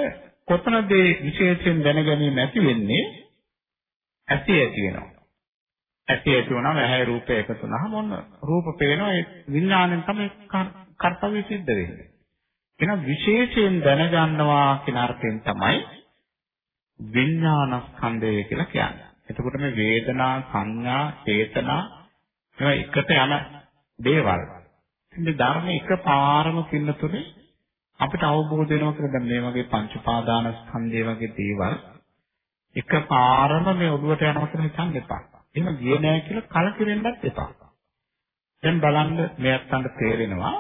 කොතනද විශේෂයෙන් දැනගැනීම ඇති වෙන්නේ? ඇති ඇති වෙනවා. ඇති ඇති වුණාම ඇහැ රූපය එකතු වුණාම මොන රූප පේනවා ඒ විඥාණයෙන් තමයි කර්තව්‍ය සිද්ධ වෙන්නේ. එහෙනම් විශේෂයෙන් දැනගන්නවා කියන අර්ථයෙන් තමයි විඥානස්කන්ධය කියලා කියන්නේ. එතකොට මේ වේදනා, සංඥා, චේතනා මේවා එකට යන දේවල්. ඉතින් ධර්ම එකපාරම පින්නතුනේ අපිට අවබෝධ වෙනවා කියලා දැන් මේ වගේ පංච පාදානස්කන්ධය වගේ දේවල් එකපාරම මේ ඔළුවට යනවා කියලා හිතන්න එපා. එහෙම ගියේ නැහැ කියලා කලකිරෙන්නත් එපා. දැන් බලන්න මෙයත් අන්න තේරෙනවා.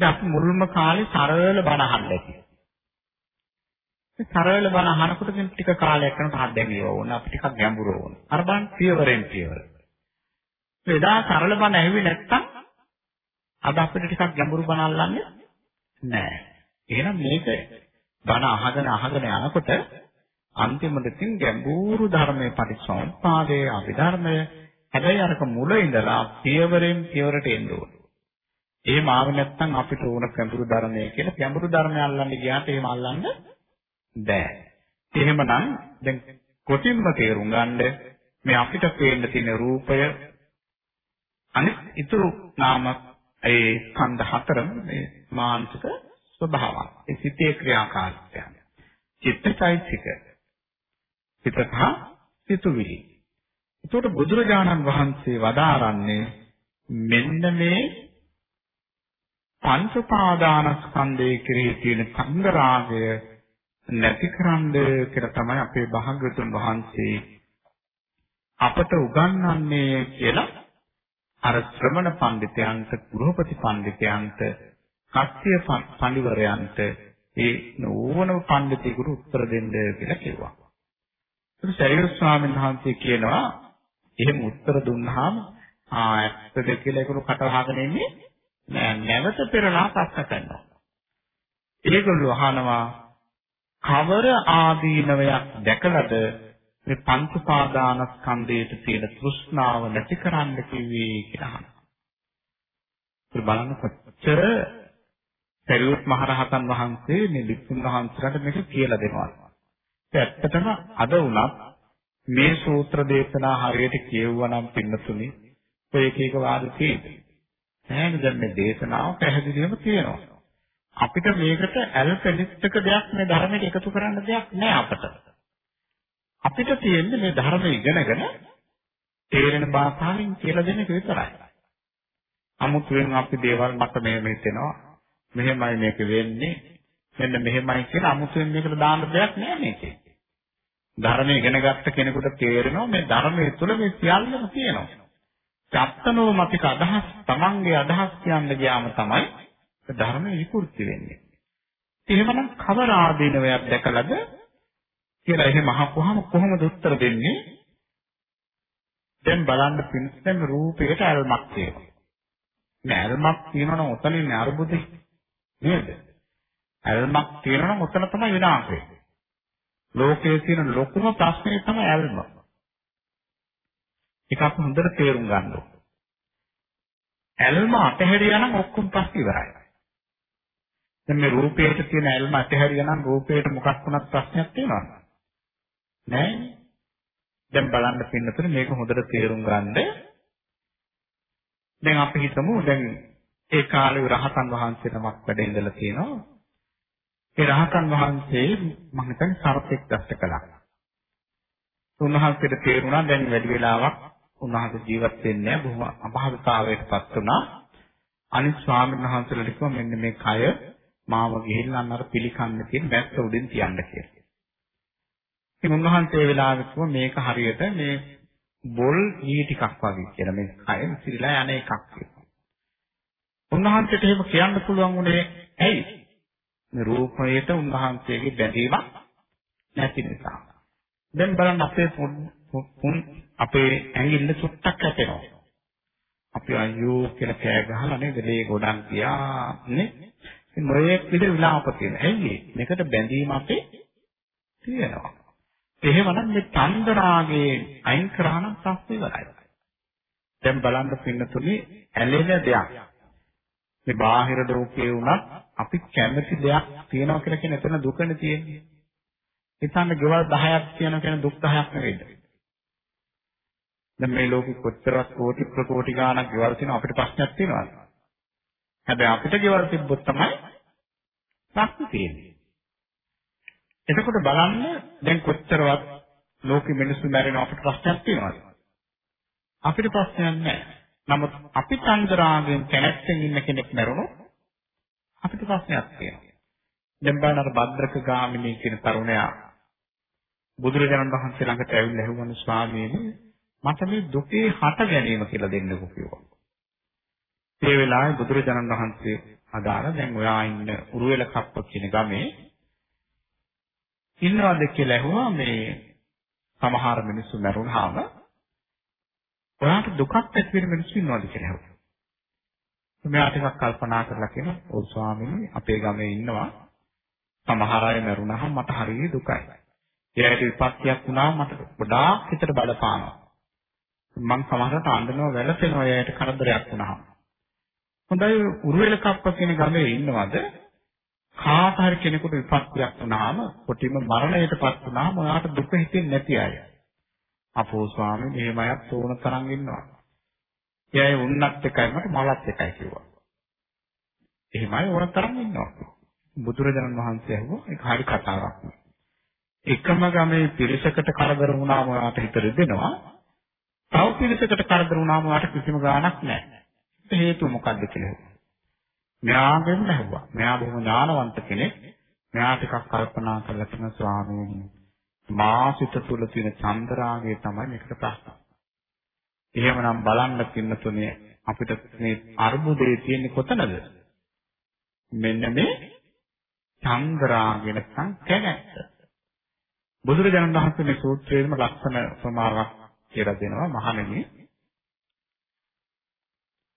දැන් අපි මුල්ම කාලේ සරල බණ අහන්න ඇති. සරල බණ අහනකොට දැන් ටික කාලයක් යනකොට හත් දැන් ඒව ඕන අපි ටිකක් ගැඹුරු ඕන. අර බණ පියවරෙන් පියවර. එදා සරල බණ ඇහුවේ නැත්තම් අද අපිට ටිකක් ගැඹුරු බණ අල්ලන්නේ නැහැ. එහෙනම් මේක බණ අහගෙන අහගෙන යනකොට අන්තිමට තින් ගැඹුරු ධර්මයේ පරිසම්පාදයේ අභිධර්මය හැබැයි අරක මුල ඉඳලා පියවරෙන් පියවරට එන්න ඕන. එහෙම ආව නැත්නම් අපිට ඕන ගැඹුරු ධර්මය කියලා ගැඹුරු ධර්මය අල්ලන්න ගියාට එහෙම අල්ලන්න බෑ. එහෙමනම් දැන් කොටින්ම තේරුම් ගන්න මේ අපිට පේන්න තියෙන රූපය අනිත් ඊතුරු නාම ඒ ස්කන්ධ හතරම මේ මානසික ස්වභාවය. ඒ සිතේ ක්‍රියාකාරීත්වය. චිත්තචෛතසික. සිතහ සිතුවිලි. එතකොට බුදුරජාණන් වහන්සේ වදාරන්නේ මෙන්න මේ පංච පාදානස්කන්ධයේ කෙරෙහි තියෙන සංගරාගය නැතිකරන්න කියලා තමයි අපේ භාග්‍යවතුන් වහන්සේ අපට උගන්වන්නේ කියලා අර ශ්‍රමණ පඬිතයන්ට ගෘහපති පඬිතයන්ට කස්සිය පඬිවරයන්ට ඒ ඕනම පඬිතෙකුට උත්තර දෙන්න කියලා කිව්වා. ඒක සරියුත් ස්වාමීන් වහන්සේ කියනවා එහෙම උත්තර දුන්නාම ආ ඇත්තද කියලා ඒකරු කට වහගෙන ඉන්නේ නෑ නැවත පෙරලා ප්‍රශ්න කරනවා. ඒගොල්ලෝ අහනවා කවර ආදීනවයක් දැකලාද මේ පංච පාදානස්කන්ධයට තියෙන තෘෂ්ණාව නැති කරන්න කිව්වේ කියලා අහනවා. ඒක බලන්න කොච්චර සරියුත් මහරහතන් වහන්සේ මේ විසුණු වහන්සේලාට මේක කියලා දෙනවා. ඇත්තටම අද වුණත් මේ සූත්‍ර දේශනා හරියට කියවුවා නම් පින්නතුනි ඔය එක එක වාද තියෙනවා. නෑනේ දැන් මේ දේශනාව පැහැදිලිවම තියෙනවා. අපිට මේකට ඇල්පෙලිස්ටක දෙයක් මේ ධර්මයට එකතු කරන්න දෙයක් නෑ අපට. අපිට තියෙන්නේ මේ ධර්ම ඉගෙනගෙන තේරෙන භාෂාවෙන් කියලා දෙන එක විතරයි. අමුතුවෙන් අපි දේවල් මට මේ මේ තේනවා. මෙහෙමයි මේක වෙන්නේ. මෙන්න මෙහෙමයි කියලා අමුතුවෙන් මේකට දාන්න දෙයක් නෑ මේකේ. ධර්මය ඉගෙන ගත්ත කෙනෙකුට තේරෙනවා මේ ධර්මයේ තුල මේ සියල්ලම තියෙනවා. චත්තනෝ මතික අදහස් තමන්ගේ අදහස් කියන්න ගියාම තමයි ධර්මය විකෘති වෙන්නේ. එහෙමනම් කවර ආදීනවයක් දැකලාද කියලා එහෙම අහපුවාම කොහොමද උත්තර දෙන්නේ? දැන් බලන්න පින්සෙන් රූපයට අල්මක් තියෙනවා. නෑ අල්මක් තියෙනවනම් ඔතනින් අරුබුදේ නේද? අල්මක් තියෙනවනම් ඔතන තමයි විනාශය. ලෝකයේ තියෙන ලොකුම ප්‍රශ්නේ තමයි ඇල්ම. ඒක අපි හොඳට තේරුම් ගන්න ඕනේ. ඇල්ම අතහැරියා නම් ඔක්කොම ප්‍රශ්න ඉවරයි. දැන් මේ රූපයට තියෙන ඇල්ම අතහැරියා නම් රූපයට මොකක් වුණත් ප්‍රශ්නයක් තියෙනවද? නෑ. දැන් බලන්න පින්නතුනේ මේක හොඳට තේරුම් ගන්න. දැන් අපි හිතමු දැන් ඒ කාලේ රහතන් වහන්සේ නමක් වැඩ ඉඳලා තියෙනවා. ඒ රහතන් වහන්සේ මම හිතන්නේ සර්පෙක් දැස්ත කළා. උන්වහන්සේට තේරුණා දැන් වැඩි වෙලාවක් උන්වහන්සේ ජීවත් වෙන්නේ නැහැ බොහොම අපහසුතාවයකටපත් වුණා. අනිත් ස්වාමීන් වහන්සේලාට කිව්වා මෙන්න මේ කය මාව ගිහිල්ලා අන්නර පිළිකන්න තියෙන බැස්ස උඩින් තියන්න කියලා. ඉතින් උන්වහන්සේ වෙලාවෙ කිව්වා මේක හරියට මේ බොල් ඊ ටිකක් වගේ කියලා මේ කය විසිරීලා යන එකක් කියලා. උන්වහන්සේට එහෙම කියන්න පුළුවන් උනේ ඇයි? රූපයට උන්වහන්සේගේ බැඳීමක් නැති නිසා. දැන් බලන්න අපේ පුන් අපේ ඇඟිල්ල සුට්ටක් හැපෙනවා. අපි අයියෝ කියලා කෑ ගහලා නේද මේ ගොඩක් ගියා නේ. ඉතින් මොයේ විදිහ විලාප තියෙනවා. ඇයි මේකට බැඳීම අපේ තියෙනවා. එහෙමනම් මේ චන්දරාගේ අයින් කරා නම් ප්‍රශ්නේ ඉවරයි. දැන් බලන්න පින්නතුනේ ඇලෙන දෙයක්. මේ බාහිර ලෝකේ වුණත් අපි කැමති දෙයක් තියනවා කියලා කියන එතන දුකනේ තියෙන්නේ. හිතන්න ගෙවල් 10ක් තියනවා කියන දුක් 10ක් නෙවෙයිද? දැන් මේ ලෝකෙ කොච්චරක් කෝටි ප්‍රකෝටි ගාණක් ගෙවල් තියෙනවා අපිට ප්‍රශ්නයක් තියෙනවද? හැබැයි අපිට ගෙවල් තිබ්බොත් තමයි ප්‍රශ්න තියෙන්නේ. එතකොට බලන්න දැන් කොච්චරවත් ලෝකෙ මිනිස්සු මැරෙනවා අපිට ප්‍රශ්නයක් තියෙනවද? අපිට ප්‍රශ්නයක් නැහැ. නමුත් අපි චන්ද්‍රාගෙන් කැනැත්තෙන් ඉන්න කෙනෙක් මැරුණොත් අපිට ප්‍රශ්නයක් තියෙනවා. දැන් බලන්න අර භද්‍රක ගාමිනී කියන තරුණයා බුදුරජාණන් වහන්සේ ළඟට ඇවිල්ලා ඇහුවනේ ස්වාමීනි මට මේ දුකේ හට ගැනීම කියලා දෙන්නකෝ කිව්වා. ඒ වෙලාවේ බුදුරජාණන් වහන්සේ අදාළ දැන් ඔයා ඉන්න උරුවෙල කප්ප කියන ගමේ ඉන්නවද කියලා ඇහුවා මේ සමහර මිනිස්සු මරුණාම ඔයාට දුකක් ඇති වෙන මිනිස්සු ඉන්නවද කියලා ඇහුවා. මෙයා ටිකක් කල්පනා කරලා කියනවා ඔව් ස්වාමීනි අපේ ගමේ ඉන්නවා සමහර අය මරුණාම මට හරිය දුකයි. ඒකට විපත්තියක් වුණාම මට ගොඩාක් හිතට බලපානවා. මං සමහරට අඬනවා වැළපෙනවා ඒකට කරදරයක් වුණාම. හොඳයි උරුවෙල කප්ප කියන ගමේ ඉන්නවද? කාට හරි කෙනෙකුට විපත්තියක් වුණාම කොටිම මරණයටපත් වුණාම ඔයාට දුක හිතෙන්නේ නැති අය. අපෝ ස්වාමීන් එහෙම අයත් ඕන තරම් ඉන්නවා. ඒ අය උන්නත් එකයි මට මලත් එකයි කිව්වා. එහෙමයි ඕන තරම් ඉන්නවා. බුදුරජාණන් වහන්සේ අහුවා ඒක හරි කතාවක්. එකම ගමේ පිරිසකට කරදර වුණාම ඔයාට හිත රිදෙනවා. තව පිරිසකට කරදර වුණාම ඔයාට කිසිම ගාණක් නැහැ. හේතුව මොකද්ද කියලා. මෙයාගෙන් ඇහුවා. මෙයා බොහොම ඥානවන්ත කෙනෙක්. මෙයා ටිකක් කල්පනා කරලා තියෙන ස්වාමීන් මා සිත තුළ තියෙන චන්ද්‍රාගය තමයි මේකට ප්‍රශ්න. එහෙමනම් බලන්න පින්නතුනේ අපිට මේ අර්බුදේ තියෙන්නේ කොතනද? මෙන්න මේ චන්ද්‍රාගය නැත්නම් කැමැත්ත. බුදුරජාණන් වහන්සේ මේ සූත්‍රයේම ලක්ෂණ ප්‍රමාණයක් කියලා දෙනවා මහණෙනි.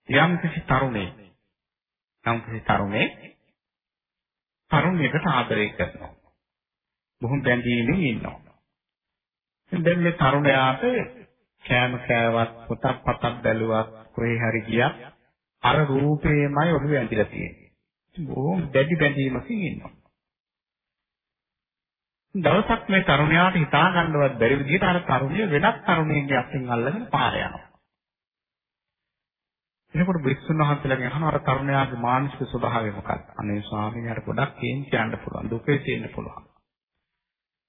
යම් කිසි තරුණයෙක් යම්කිසි තරුණයෙක් තරුණියකට ආදරය කරනවා. බොහොම බැඳීමෙන් ඉන්නවා. දැන් මේ තරුණයාට කෑම කෑවත් පොතක් පතක් බැලුවත් කොහේ හරි ගියත් අර රූපේමයි ඔළුවේ ඇඳිලා තියෙන්නේ. බොහොම දැඩි බැඳීමකින් ඉන්නවා. දවසක් මේ තරුණයාට හිතා ගන්නවත් බැරි විදිහට අර තරුණිය වෙනත් තරුණයෙක්ගේ අතින් අල්ලගෙන පාර යනවා. එනකොට බිස්සුන් වහන්සේලාගෙන් අහන අර තරුණයාගේ මානසික ස්වභාවය මොකක්ද? අනේ ස්වාමීන් වහන්සේ ගොඩක් කේන්ති යන්න පුළුවන්. දුකේ තියෙන්න පුළුවන්.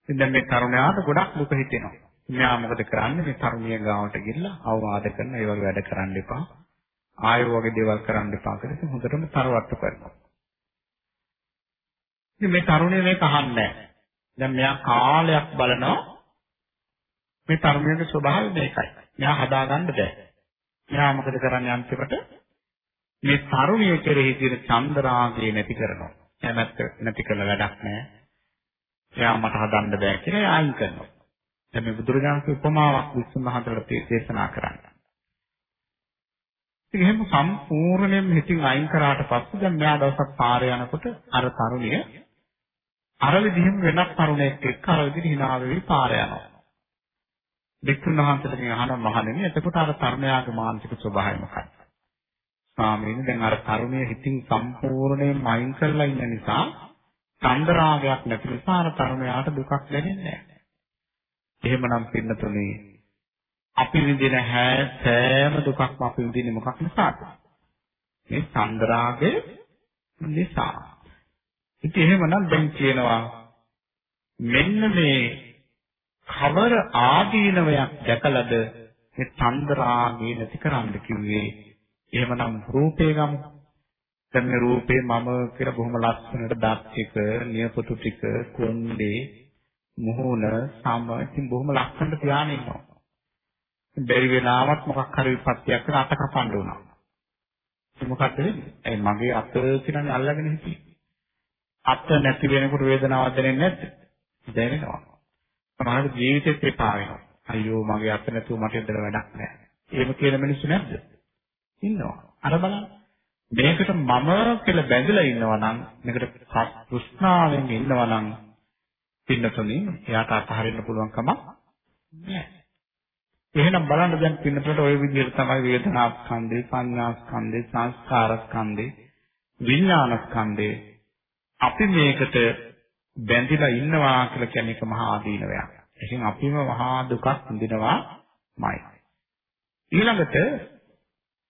ඉතින් දැන් මේ තරුණයාට ගොඩක් දුක හිතෙනවා. මෙයා මොකද කරන්නේ? මේ තරුණිය ගාවට ගිහිල්ලා අවවාද කරන ඒ වගේ වැඩ කරන්න එපා. ආයෙ වගේ දේවල් කරන්න එපා කියලා ඉතින් හොඳටම තරවට්ටු කරනවා. ඉතින් මේ තරුණිය මේක අහන්නේ නැහැ. දැන් මෙයා කාලයක් බලනවා මේ තරුණියගේ ස්වභාවය මේකයි. මෙයා හදාගන්න බෑ. එයා මොකද කරන්නේ අන්තිමට? මේ තරුණිය කෙරෙහි තියෙන චන්දරාගය නැති කරනවා. කැමැත්ත නැති කළ වැඩක් නැහැ. එයා මට හදන්න බෑ කියලා ආයින් කරනවා. දැන් මේ බුදුරජාණන්ගේ උපමාවක් විසුණු මහතලට දේශනා කරන්නේ. ඉතින් එහෙම සම්පූර්ණයෙන්ම හිතින් අයින් කරාට පස්සේ දැන් මෙයා දවසක් පාරේ යනකොට අර තරුණිය අර විදිහම වෙනත් තරුණයෙක් එක්ක අර විදිහට hina වෙවි පාර යනවා. වික්ෂුන් වහන්සේලාගෙන් අහන මහණෙනි එතකොට අර තරුණයාගේ මානසික ස්වභාවය මොකක්ද? ස්වාමීනි දැන් අර තරුණය හිතින් සම්පූර්ණයෙන්ම අයින් කරලා ඉන්න නිසා චන්දරාගයක් නැති නිසා අර තරුණයාට දුකක් දැනෙන්නේ නැහැ. එහෙමනම් පින්නතුනේ අපි විඳින සෑම දුකක්ම අපි විඳින්නේ මොකක් නිසාද? මේ චන්දරාගය නිසා. ඉතින් එහෙමනම් දැන් කියනවා මෙන්න මේ කවර ආදීනවයක් දැකලාද මේ චන්ද්‍රාගේ නැති කරන්න කිව්වේ? එහෙමනම් රූපේ ගමු. දැන් මේ රූපේ මම කියලා බොහොම ලස්සනට දත් ටික නියපොතු ටික කොණ්ඩේ මුහුණ සම ඉතින් බොහොම ලස්සනට තියාගෙන ඉන්නවා. බැරි වෙලාවක් මොකක් හරි විපත්තියක් කරලා අත කපන්න උනා ඒක මොකක්ද වෙන්නේ? ඒ මගේ අත කියන්නේ අල්ලගෙන හිටියේ? අත නැති වෙනකොට වේදනාවක් දැනෙන්නේ නැද්ද? දැනෙනවා. සමහර ජීවිතෙත් එපා වෙනවා. අයියෝ මගේ අත නැතුව මට ඉඳලා වැඩක් නැහැ. එහෙම කියන මිනිස්සු නැද්ද? ඉන්නවා. අර බලන්න. මේකට මම කියලා බැඳලා ඉන්නවා නම් මේකට තෘෂ්ණාවෙන් ඉන්නවා නම් පින්නතුනි එයාට අතහරින්න පුළුවන් කමක් නැහැ. එහෙනම් බලන්න දැන් පින්නතුන්ට ওই විදිහට තමයි වේදනා ස්කන්ධේ, සංඥා ස්කන්ධේ, සංස්කාර ස්කන්ධේ, විඥාන ස්කන්ධේ අපි මේකට බැඳිලා ඉන්නවා කියලා කියන්නේ එක මහා ආදීනවයක්. ඉතින් අපිම මහා දුකක් විඳිනවාමයි. ඊළඟට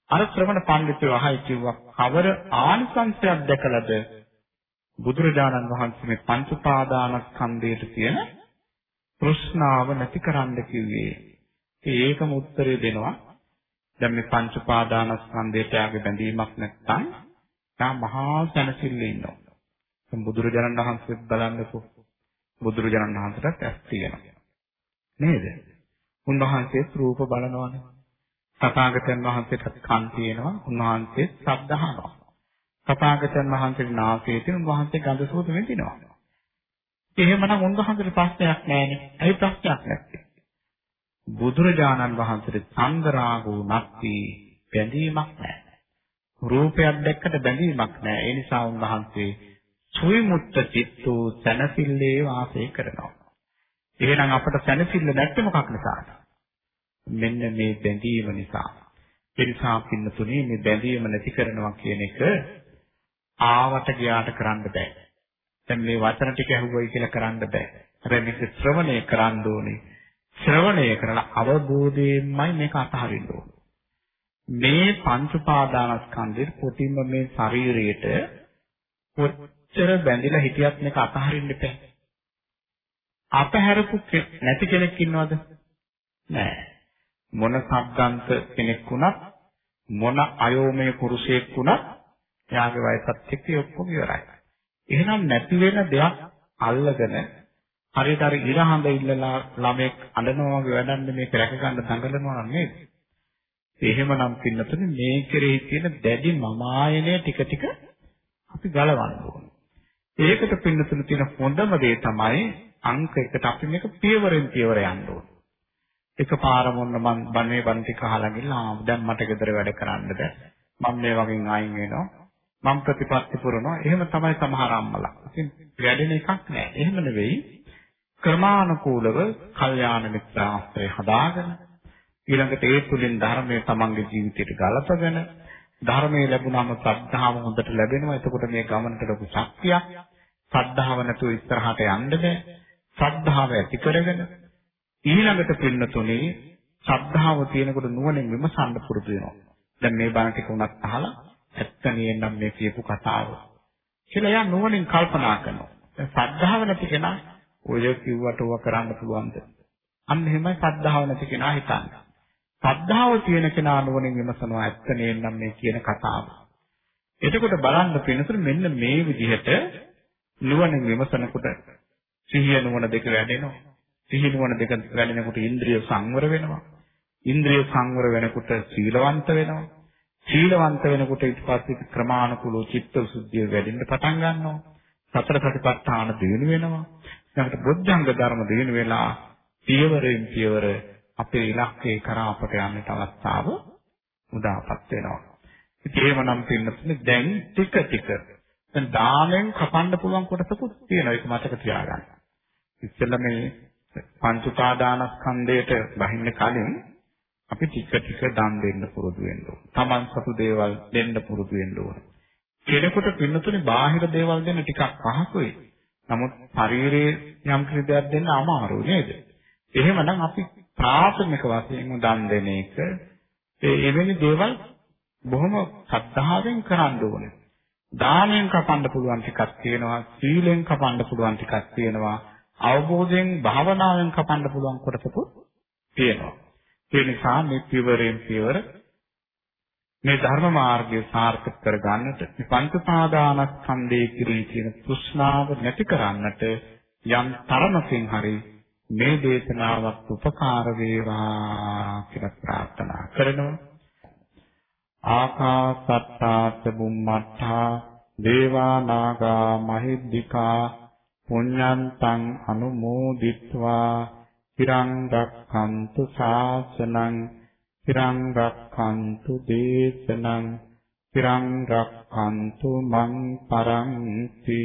අර ශ්‍රමණ පඬිතුමා අහයි කිව්වා කවර ආනිසංසයක් දැකලාද බුදුරජාණන් වහන්සේ මේ පංච උපාදානස්කන්ධයට තියෙන තෘෂ්ණාව නැති කරන්න කිව්වේ. ඒකම උත්තරේ දෙනවා. දැන් මේ පංච උපාදානස්කන්ධයට යාගේ බැඳීමක් නැත්නම් තා මහා සැනසෙල්ලේ ඉන්නවා. බුදුරජාණන් වහන්සේත් බලන්නකෝ. බුදුරජාණන් වහන්සේට ඇස් තියෙනවා. නේද? උන්වහන්සේ රූප බලනවානේ. තථාගතයන් වහන්සේට කන් තියෙනවා. උන්වහන්සේ ශබ්ද අහනවා. තථාගතයන් වහන්සේට නාසය තියෙන උන්වහන්සේ ගඳ සුවඳ විඳිනවා. එහෙමනම් උන්වහන්සේට ප්‍රශ්නයක් නැහැනේ. ඇයි ප්‍රශ්නයක් නැත්තේ? බුදුරජාණන් වහන්සේට චන්දරාගෝ නැති බැඳීමක් නැහැ. රූපයක් දැක්කට බැඳීමක් නැහැ. ඒ නිසා උන්වහන්සේ සුවිමුත්ත චිත්තෝ සනසිල්ලේ වාසය කරනවා. එහෙනම් අපට සැනසෙල්ල නැත්තේ මොකක් නිසාද? මෙන්න මේ බැඳීම නිසා. ඒ නිසා පින්නතුනේ මේ බැඳීම නැති කරනවා කියන එක ආවට ගියාට කරන්න බෑ. දැන් මේ වචන ටික ඇහුවයි කියලා කරන්න බෑ. හැබැයි මේක ශ්‍රවණය කරන්න ඕනේ. ශ්‍රවණය කරලා අවබෝධයෙන්මයි මේක අතහරින්න ඕනේ. මේ පංච උපාදානස්කන්ධෙ පොතින්ම මේ ශරීරයට කොච්චර බැඳිලා හිටියත් මේක අතහරින්න බෑ. අපහැරපු නැති කෙනෙක් ඉන්නවද? නෑ. මොන සබ්දන්ත කෙනෙක් වුණත් මොන අයෝමය පුරුෂයෙක් වුණත් එයාගේ වයසත් එක්ක ඔක්කොම ඉවරයි. එහෙනම් නැති වෙන දෙයක් අල්ලගෙන හරියට අර ඉරහඳ ඉල්ලලා ළමෙක් අඬනවා වගේ වැඩන්නේ මේක රැක ගන්න දඟලනවා නේද? එහෙමනම් පින්නතුනේ මේ කෙරෙහි තියෙන දැඩි මමායනය ටික ටික අපි ගලවන්න ඕනේ. ඒකට පින්නතුනේ තියෙන හොඳම දේ තමයි අංක එකට අපි මේක පියවරෙන් පියවර යන්න ඕනේ. එකපාරම ඔන්න මම බන්නේ බන්ති කහලා ගිහලා දැන් මට ගෙදර වැඩ කරන්න බෑ. මම මේ වගේ අයින් වෙනවා. මම ප්‍රතිපත්ති පුරනවා. එහෙම තමයි සමහර අම්මලා. ඉතින් වැඩෙන එකක් නෑ. එහෙම නෙවෙයි. ක්‍රමානුකූලව කල්යාණ මිත්‍ර ආශ්‍රය හදාගෙන ඊළඟට ඒ තුලින් ධර්මයේ තමන්ගේ ජීවිතයට ගලපගෙන ධර්මයේ ලැබුණාම ශ්‍රද්ධාව හොඳට ලැබෙනවා. එතකොට මේ ගමනට ලොකු ශක්තියක්. ශ්‍රද්ධාව නැතුව ඉස්සරහට යන්න බෑ. ශ්‍රද්ධාව ඇති කරගෙන ඊළඟට පින්නතුනේ ශ්‍රද්ධාව තියෙනකොට නුවණින් විමසන්න පුරුදු වෙනවා. දැන් මේ බණ ටික උනත් අහලා ඇත්ත නියෙන්නම් මේ කියපු කතාව. කියලා එයා නුවණින් කල්පනා කරනවා. දැන් ශ්‍රද්ධාව නැති කෙනා ඔය කිව්වට ඔව කරන්න පුළුවන්ද? අන්න එහෙමයි ශ්‍රද්ධාව නැති කෙනා හිතන්නේ. ශ්‍රද්ධාව තියෙන කෙනා නුවණින් විමසනවා ඇත්ත නියෙන්නම් මේ කියන කතාව. එතකොට බලන්න පින්නතුනේ මෙන්න මේ විදිහට නුවණින් විමසනකොට සිහිය නුවණ දෙක වැඩෙනවා. සිහිය නුවණ දෙක වැඩෙනකොට ඉන්ද්‍රිය සංවර වෙනවා. ඉන්ද්‍රිය සංවර වෙනකොට සීලවන්ත වෙනවා. සීලවන්ත වෙනකොට ඊට පස්සේ ක්‍රමානුකූලව චිත්ත විසුද්ධිය වැඩෙන්න පටන් ගන්නවා. සතර සතිපට්ඨාන දිනු වෙනවා. ඊළඟට බොද්ධංග ධර්ම දිනු වෙලා පියවරෙන් පියවර අපේ ඉලක්කේ කරා අපට යන්නට අවස්ථාව උදාපත් වෙනවා. ඉතින් එහෙමනම් පින්නතුනේ දැන් ටික ටික දැන් දානෙන් කපන්න පුළුවන් කොටසකුත් තියෙනවා ඒක මතක තියාගන්න. ඉස්සෙල්ලා මේ පංච උපාදානස්කන්ධයට බහින්න කලින් අපි ටික ටික දන් දෙන්න පුරුදු වෙන්න ඕන. Taman සතු දේවල් දෙන්න පුරුදු වෙන්න ඕන. කෙනෙකුට පින්නතුනේ බාහිර දේවල් දෙන්න ටිකක් පහසුයි. නමුත් ශරීරයේ යම් කිසි දෙයක් දෙන්න අමාරුයි නේද? එහෙමනම් අපි ප්‍රාථමික වශයෙන් දන් දෙන එක ඒ එවැනි දේවල් බොහොම ශ්‍රද්ධාවෙන් කරන්න ඕනේ. දානයෙන් කපන්න පුළුවන් ටිකක් තියෙනවා, සීලෙන් කපන්න පුළුවන් ටිකක් තියෙනවා, අවබෝධයෙන් භාවනාවෙන් කපන්න පුළුවන් කොටසකුත් තියෙනවා. ඒ නිසා මේ පියවරෙන් පියවර මේ ධර්ම මාර්ගය සාර්ථක කර ගන්නට මේ පංච පාදානස්කන්ධයේ කිරී තියෙන තෘෂ්ණාව නැති කරන්නට යම් තරමකින් හරි මේ දේශනාවත් උපකාර වේවා කියලා ප්‍රාර්ථනා කරනවා. ආකාසත්තාච බුම්මත්තා දේවා නාග මහිද්దికා පුඤ්ඤන්තං අනුමෝදිත්වා තිරං රක්ඛන්තු ශාසනං තිරං රක්ඛන්තු දේශනං තිරං රක්ඛන්තු මං පරන්ති